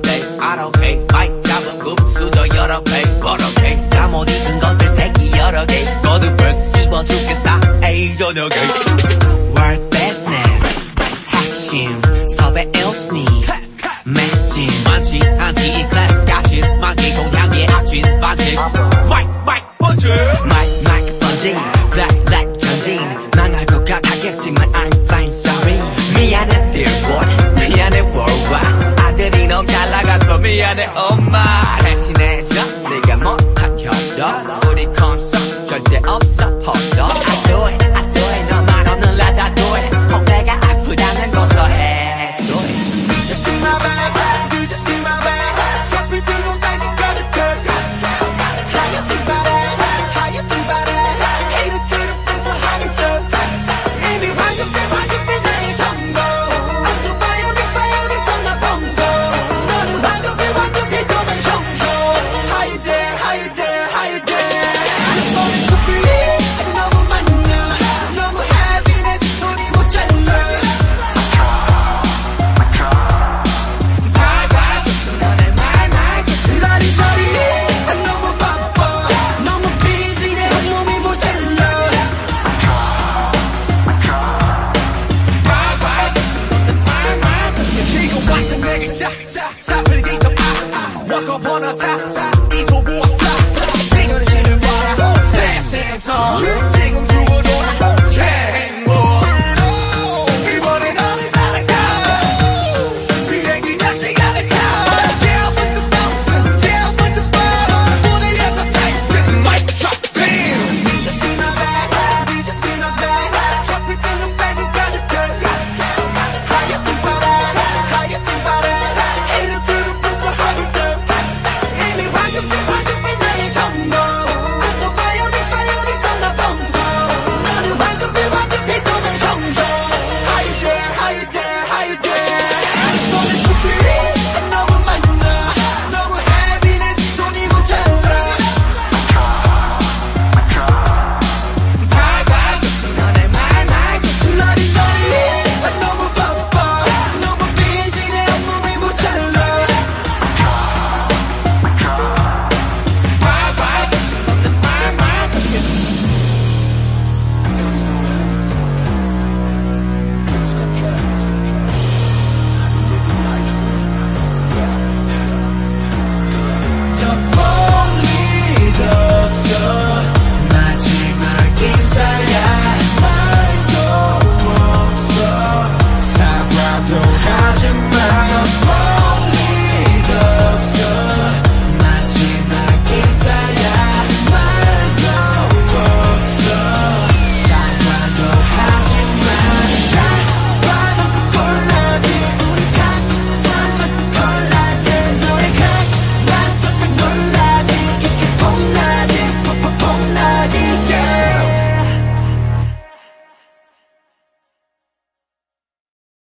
배 I don't care. 마이크 잡은 굽수저 여러 배. But okay. 나못 익은 것들 새끼 여러 개. 거듭을 씹어 죽겠어. 에이 저녁에. World business. 핵심. 섭외 일스니 매진 많지 않지 이 클래스 가신 많기 동향의 악진 반칙 마이크 마이크 번지 마이크 마이크 번지 블랙 블랙 전진 망할 것 같았겠지만 미안해 엄마. 대신해줘 네가 못한 효도 우리 콘서트 절대 없어 포도 I do it I do it 너말 없는 I do it 혹 내가 아프다면 고소해. do it Just my bag, 짝짝 잡히기 좀 아. Upon a time 이 소보았어 이거는 신을 봐라. song 지금